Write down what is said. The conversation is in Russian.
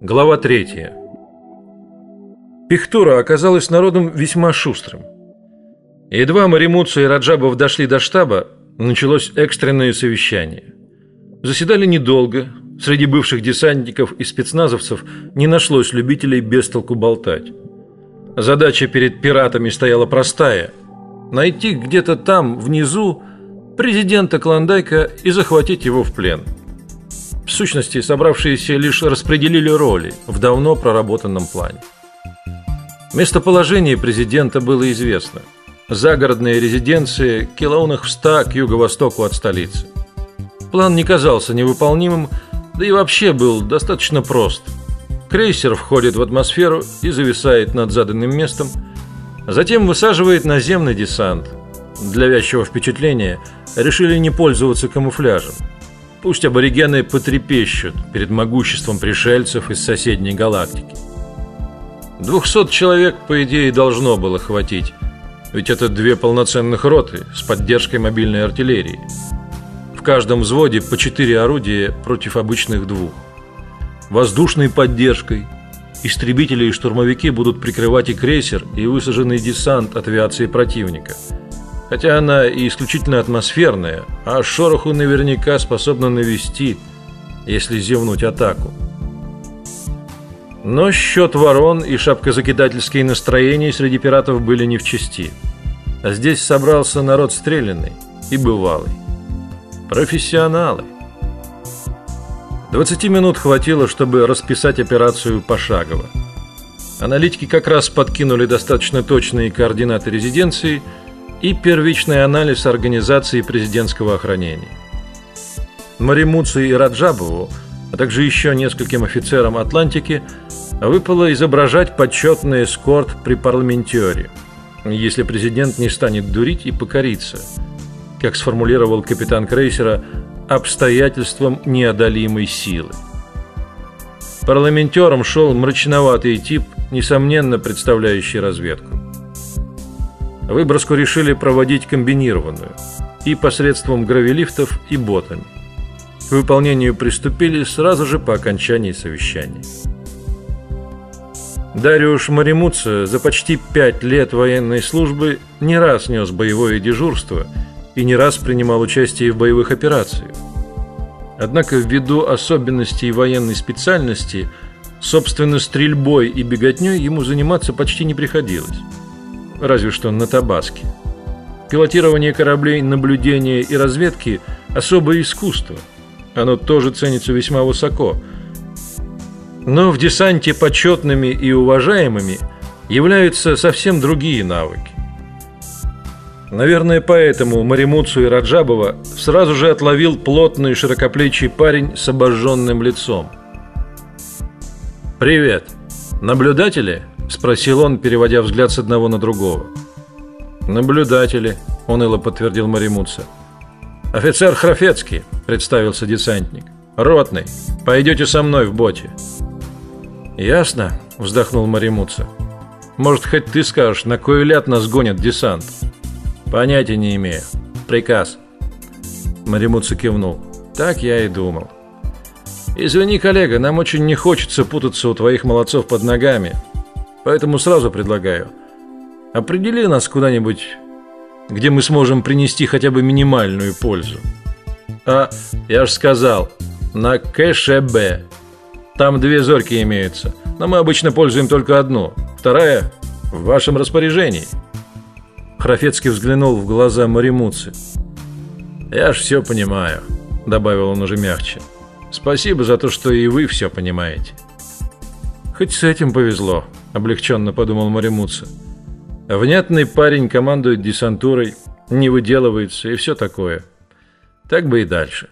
Глава третья. Пихтура оказалась народом весьма шустрым. Едва Маримуца и Раджабов дошли до штаба, началось экстренное совещание. Заседали недолго. Среди бывших десантников и спецназовцев не нашлось любителей без толку болтать. Задача перед пиратами стояла простая: найти где-то там внизу президента Клондайка и захватить его в плен. Сущности, собравшиеся лишь распределили роли в давно проработанном плане. Местоположение президента было известно. Загородная резиденция километрах в ста к юго-востоку от столицы. План не казался невыполнимым, да и вообще был достаточно прост. Крейсер входит в атмосферу и зависает над заданным местом, затем высаживает наземный десант. Для вязчего впечатления решили не пользоваться камуфляжем. Пусть аборигены потрепещут перед могуществом пришельцев из соседней галактики. Двухсот человек, по идее, должно было хватить, ведь это две полноценных роты с поддержкой мобильной артиллерии. В каждом взводе по четыре орудия против обычных двух. Воздушной поддержкой истребители и штурмовики будут прикрывать и крейсер, и высаженный десант от авиации противника – хотя она и исключительно атмосферная, а шороху наверняка способна навести, если зевнуть атаку. Но счет ворон и шапкозакидательские настроения среди пиратов были не в чести. А здесь собрался народ стрелянный и бывалый. Профессионалы. 20 минут хватило, чтобы расписать операцию пошагово. Аналитики как раз подкинули достаточно точные координаты резиденции – и первичный анализ организации президентского охранения. Маримуцу и Раджабову, а также еще нескольким офицерам Атлантики выпало изображать почетный эскорт при парламентере, если президент не станет дурить и покориться, как сформулировал капитан крейсера, обстоятельством неодолимой силы. Парламентером шел мрачноватый тип, несомненно представляющий разведку. Выброску решили проводить комбинированную и посредством гравилифтов и ботами. К выполнению приступили сразу же по окончании совещания. Дариуш Маримуца за почти пять лет военной службы не раз нес боевое дежурство и не раз принимал участие в боевых операциях. Однако ввиду особенностей военной специальности, собственно, стрельбой и беготней ему заниматься почти не приходилось разве что на Табаске. Пилотирование кораблей, наблюдение и разведки особое искусство. Оно тоже ценится весьма высоко. Но в десанте почетными и уважаемыми являются совсем другие навыки. Наверное, поэтому Маримуцу и Раджабова сразу же отловил плотный широкоплечий парень с обожженным лицом. Привет. Наблюдатели? Спросил он, переводя взгляд с одного на другого. Наблюдатели, уныло подтвердил Маримуца. Офицер Храфецкий, представился десантник. Ротный, пойдете со мной в боте. Ясно, вздохнул Маримуца. Может, хоть ты скажешь, на кой ляд нас гонит десант? Понятия не имею. Приказ. Маримуца кивнул. Так я и думал. Извини, коллега, нам очень не хочется путаться у твоих молодцов под ногами. Поэтому сразу предлагаю, определи нас куда-нибудь, где мы сможем принести хотя бы минимальную пользу. А я ж сказал, на КШБ. Там две зорки имеются, но мы обычно пользуем только одну. Вторая в вашем распоряжении. Храфецкий взглянул в глаза Маримуцы. Я ж все понимаю, добавил он уже мягче. Спасибо за то, что и вы все понимаете. Хоть с этим повезло, облегченно подумал Маримуца. Внятный парень командует десантурой, не выделывается и все такое. Так бы и дальше.